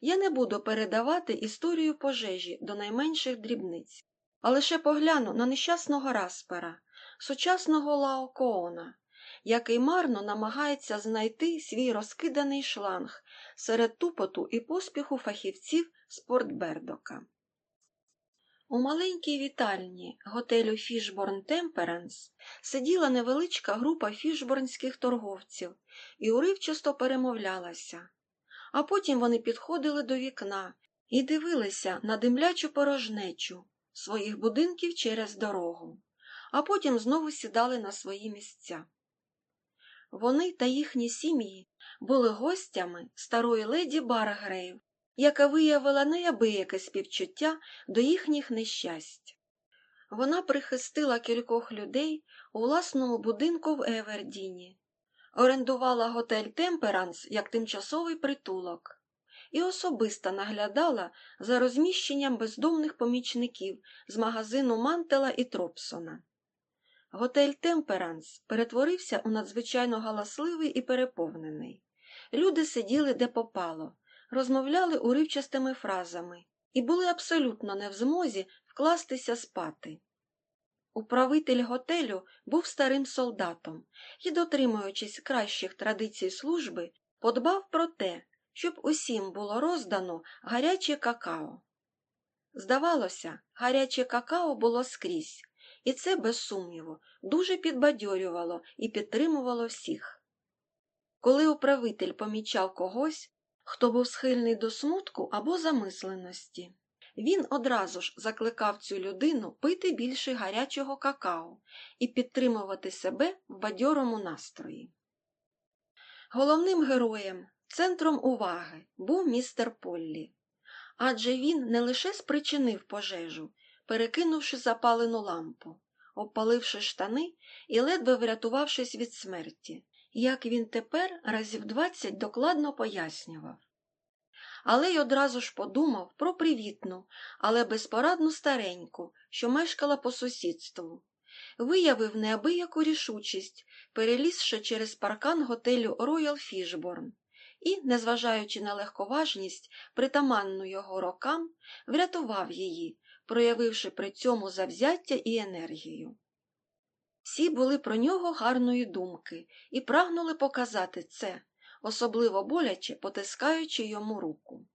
Я не буду передавати історію пожежі до найменших дрібниць, а лише погляну на нещасного Распера, сучасного Лаокоона, який марно намагається знайти свій розкиданий шланг серед тупоту і поспіху фахівців спортбердока. У маленькій вітальні готелю Фішборн Темперанс сиділа невеличка група фішборнських торговців і уривчасто перемовлялася, А потім вони підходили до вікна і дивилися на димлячу порожнечу своїх будинків через дорогу, а потім знову сідали на свої місця. Вони та їхні сім'ї були гостями старої леді Баргрейв, яка виявила неабияке співчуття до їхніх нещасть. Вона прихистила кількох людей у власному будинку в Евердіні, орендувала готель Темперанс як тимчасовий притулок і особисто наглядала за розміщенням бездомних помічників з магазину Мантела і Тропсона. Готель Темперанс перетворився у надзвичайно галасливий і переповнений. Люди сиділи де попало, розмовляли уривчастими фразами і були абсолютно не в змозі вкластися спати. Управитель готелю був старим солдатом і, дотримуючись кращих традицій служби, подбав про те, щоб усім було роздано гаряче какао. Здавалося, гаряче какао було скрізь, і це, без сумніву, дуже підбадьорювало і підтримувало всіх. Коли управитель помічав когось, хто був схильний до смутку або замисленості, він одразу ж закликав цю людину пити більше гарячого какао і підтримувати себе в бадьорому настрої. Головним героєм, центром уваги був містер Поллі, адже він не лише спричинив пожежу, перекинувши запалену лампу, обпаливши штани і ледве врятувавшись від смерті, як він тепер разів двадцять докладно пояснював. Але й одразу ж подумав про привітну, але безпорадну стареньку, що мешкала по сусідству. Виявив неабияку рішучість, перелізши через паркан готелю Роял Фішборн, і, незважаючи на легковажність, притаманну його рокам, врятував її, проявивши при цьому завзяття і енергію. Всі були про нього гарної думки і прагнули показати це, особливо боляче потискаючи йому руку.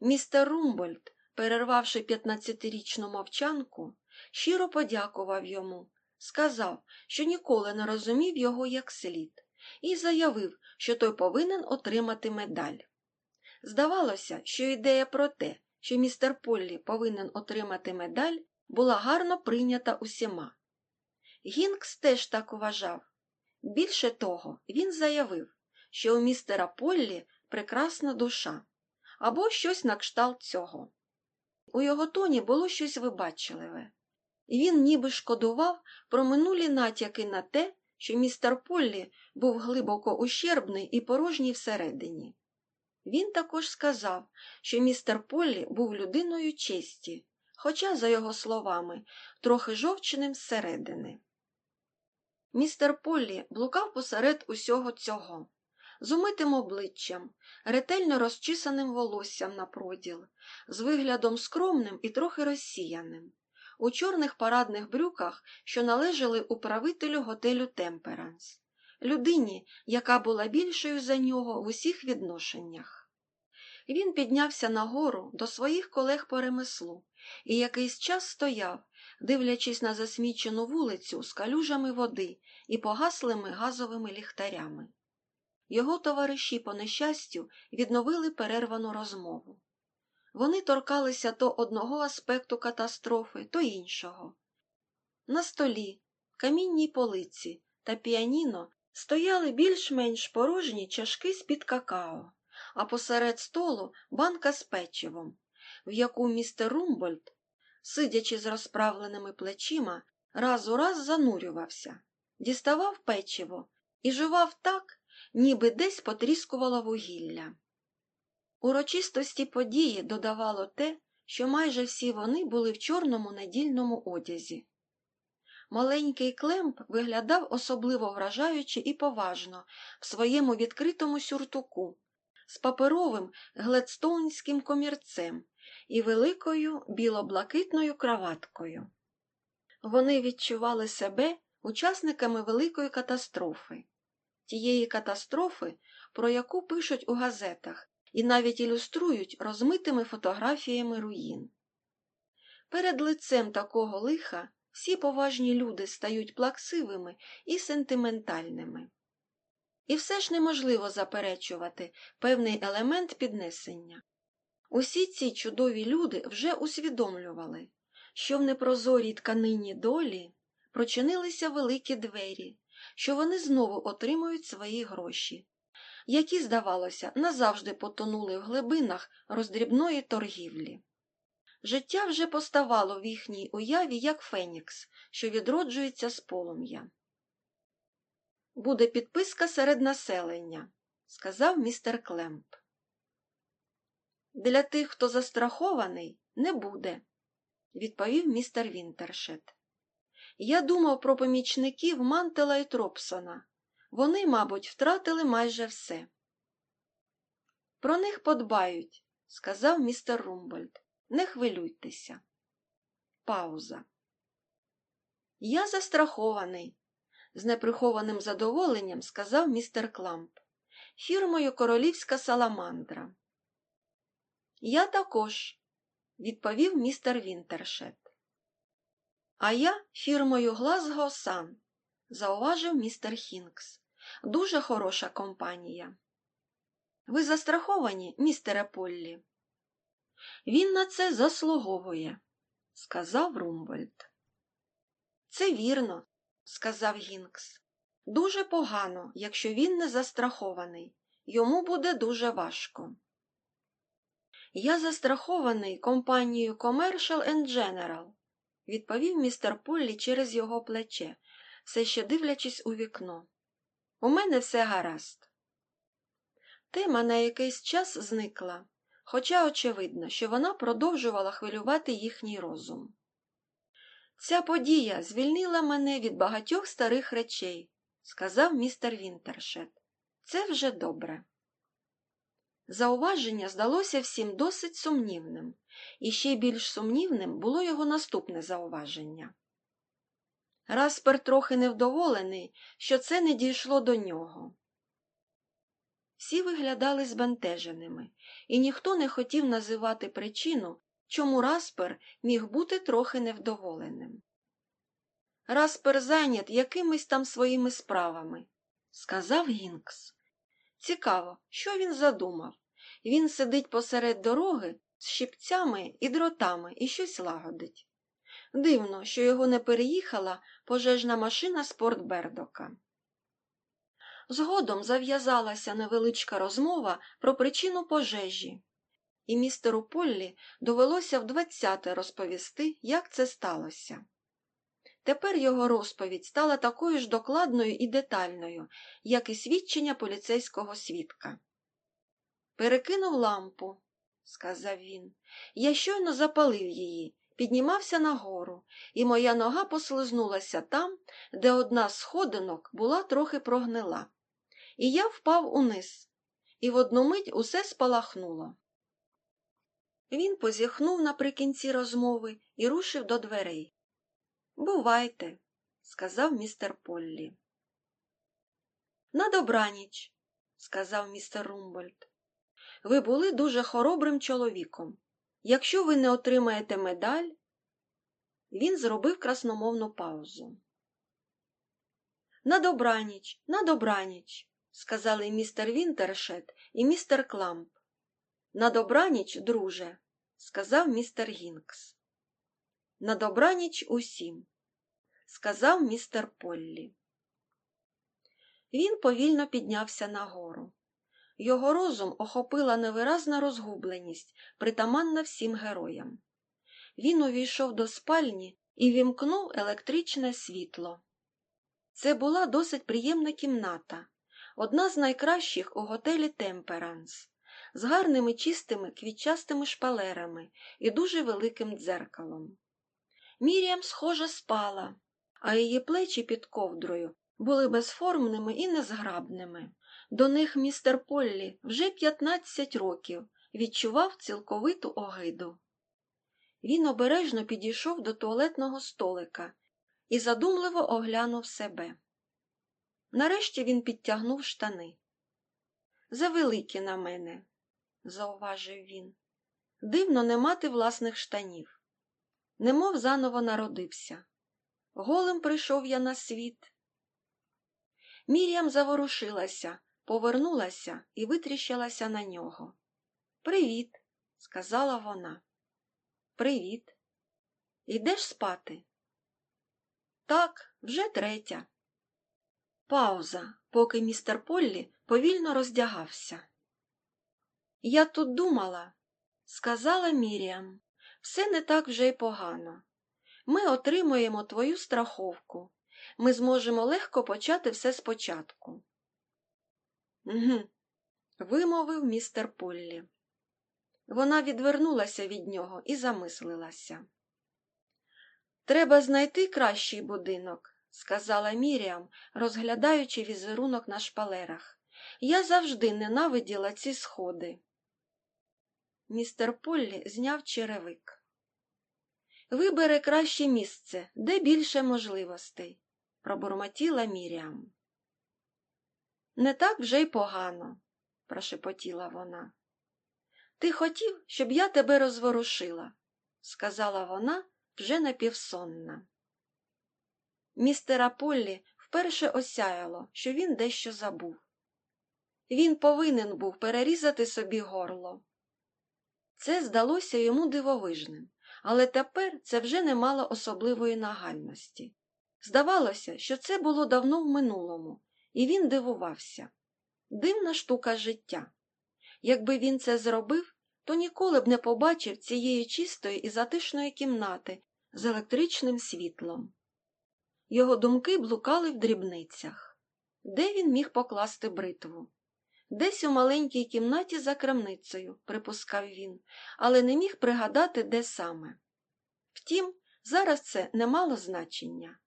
Містер Румбольд, перервавши п'ятнадцятирічну мовчанку, щиро подякував йому, сказав, що ніколи не розумів його як слід, і заявив, що той повинен отримати медаль. Здавалося, що ідея про те, що містер Поллі повинен отримати медаль, була гарно прийнята усіма. Гінкс теж так вважав. Більше того, він заявив, що у містера Поллі прекрасна душа або щось на кшталт цього. У його тоні було щось вибачливе, і він ніби шкодував про минулі натяки на те, що містер Поллі був глибоко ущербний і порожній всередині. Він також сказав, що містер Поллі був людиною честі, хоча, за його словами, трохи жовчним зсередини. Містер Поллі блукав посеред усього цього, з умитим обличчям, ретельно розчисаним волоссям на проділ, з виглядом скромним і трохи розсіяним, у чорних парадних брюках, що належали управителю готелю Темперанс, людині, яка була більшою за нього в усіх відношеннях. Він піднявся нагору до своїх колег по ремеслу і якийсь час стояв, дивлячись на засмічену вулицю з калюжами води і погаслими газовими ліхтарями. Його товариші, по нещастю, відновили перервану розмову. Вони торкалися то одного аспекту катастрофи, то іншого. На столі, камінній полиці та піаніно стояли більш-менш порожні чашки з-під какао, а посеред столу банка з печивом, в яку містер Румбольд, сидячи з розправленими плечима, раз у раз занурювався, діставав печиво і жував так, ніби десь потріскувало вугілля. Урочистості події додавало те, що майже всі вони були в чорному недільному одязі. Маленький Клемп виглядав особливо вражаюче і поважно в своєму відкритому сюртуку з паперовим гледстоунським комірцем і великою біло-блакитною краваткою. Вони відчували себе учасниками великої катастрофи, тієї катастрофи, про яку пишуть у газетах і навіть ілюструють розмитими фотографіями руїн. Перед лицем такого лиха всі поважні люди стають плаксивими і сентиментальними. І все ж неможливо заперечувати певний елемент піднесення. Усі ці чудові люди вже усвідомлювали, що в непрозорій тканині долі прочинилися великі двері, що вони знову отримують свої гроші, які, здавалося, назавжди потонули в глибинах роздрібної торгівлі. Життя вже поставало в їхній уяві, як фенікс, що відроджується з полум'я. Буде підписка серед населення, сказав містер Клемп. Для тих, хто застрахований, не буде, відповів містер Вінтершет. Я думав про помічників Мантела і Тропсона. Вони, мабуть, втратили майже все. Про них подбають, сказав містер Румбольд. Не хвилюйтеся. Пауза. Я застрахований, з неприхованим задоволенням сказав містер Кламп. Фірмою королівська саламандра. Я також, відповів містер Вінтершет. А я фірмою Глазго Сан, зауважив містер Хінкс. Дуже хороша компанія. Ви застраховані, містере Поллі? Він на це заслуговує, сказав Румбольд. Це вірно, сказав Гінкс. Дуже погано, якщо він не застрахований. Йому буде дуже важко. Я застрахований компанією Commercial and General, відповів містер Поллі через його плече, все ще дивлячись у вікно. У мене все гаразд. Тема на якийсь час зникла, хоча очевидно, що вона продовжувала хвилювати їхній розум. Ця подія звільнила мене від багатьох старих речей, сказав містер Вінтершет. Це вже добре. Зауваження здалося всім досить сумнівним, і ще більш сумнівним було його наступне зауваження. Распер трохи невдоволений, що це не дійшло до нього. Всі виглядали збентеженими, і ніхто не хотів називати причину, чому Распер міг бути трохи невдоволеним. Распер зайнят якимись там своїми справами, сказав Гінкс. Цікаво, що він задумав. Він сидить посеред дороги з щипцями і дротами і щось лагодить. Дивно, що його не переїхала пожежна машина Спортбердока. Згодом зав'язалася невеличка розмова про причину пожежі, і містеру Поллі довелося в двадцяте розповісти, як це сталося. Тепер його розповідь стала такою ж докладною і детальною, як і свідчення поліцейського свідка. Перекинув лампу, сказав він. Я щойно запалив її, піднімався нагору, і моя нога послизнулася там, де одна з сходинок була трохи прогнила. І я впав униз, і в одну мить усе спалахнуло. Він позіхнув наприкінці розмови і рушив до дверей. Бувайте, сказав містер Поллі. На добраніч, сказав містер Румбольд. Ви були дуже хоробрим чоловіком. Якщо ви не отримаєте медаль, він зробив красномовну паузу. На добраніч, на добраніч, сказали містер Вінтершет і містер Кламп. На добраніч, друже, сказав містер Гінкс. На добраніч усім, сказав містер Поллі. Він повільно піднявся нагору. Його розум охопила невиразна розгубленість, притаманна всім героям. Він увійшов до спальні і вімкнув електричне світло. Це була досить приємна кімната, одна з найкращих у готелі Темперанс, з гарними чистими квітчастими шпалерами і дуже великим дзеркалом. Міріам, схоже, спала, а її плечі під ковдрою були безформними і незграбними. До них містер Поллі вже 15 років відчував цілковиту огиду. Він обережно підійшов до туалетного столика і задумливо оглянув себе. Нарешті він підтягнув штани. Завеликі на мене, зауважив він. Дивно не мати власних штанів. Немов заново народився. Голим прийшов я на світ. Мір'ям заворушилася, повернулася і витріщилася на нього. Привіт, сказала вона. Привіт. Йдеш спати? Так, вже третя. Пауза, поки містер Поллі повільно роздягався. Я тут думала, сказала Міріам, все не так вже й погано. Ми отримуємо твою страховку. Ми зможемо легко почати все спочатку. Угу, вимовив містер Поллі. Вона відвернулася від нього і замислилася. Треба знайти кращий будинок, сказала Міріам, розглядаючи візерунок на шпалерах. Я завжди ненавиділа ці сходи. Містер Поллі зняв черевик. Вибери краще місце, де більше можливостей, пробурмотіла Міріам. Не так вже й погано, прошепотіла вона. Ти хотів, щоб я тебе розворушила, сказала вона вже напівсонна. Містера Поллі вперше осяяло, що він дещо забув. Він повинен був перерізати собі горло. Це здалося йому дивовижним, але тепер це вже не мало особливої нагальності. Здавалося, що це було давно в минулому, і він дивувався. Дивна штука життя. Якби він це зробив, то ніколи б не побачив цієї чистої і затишної кімнати з електричним світлом. Його думки блукали в дрібницях. Де він міг покласти бритву? Десь у маленькій кімнаті за крамницею, припускав він, але не міг пригадати, де саме. Втім, зараз це не мало значення.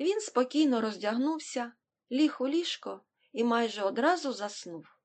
Він спокійно роздягнувся, ліг у ліжко і майже одразу заснув.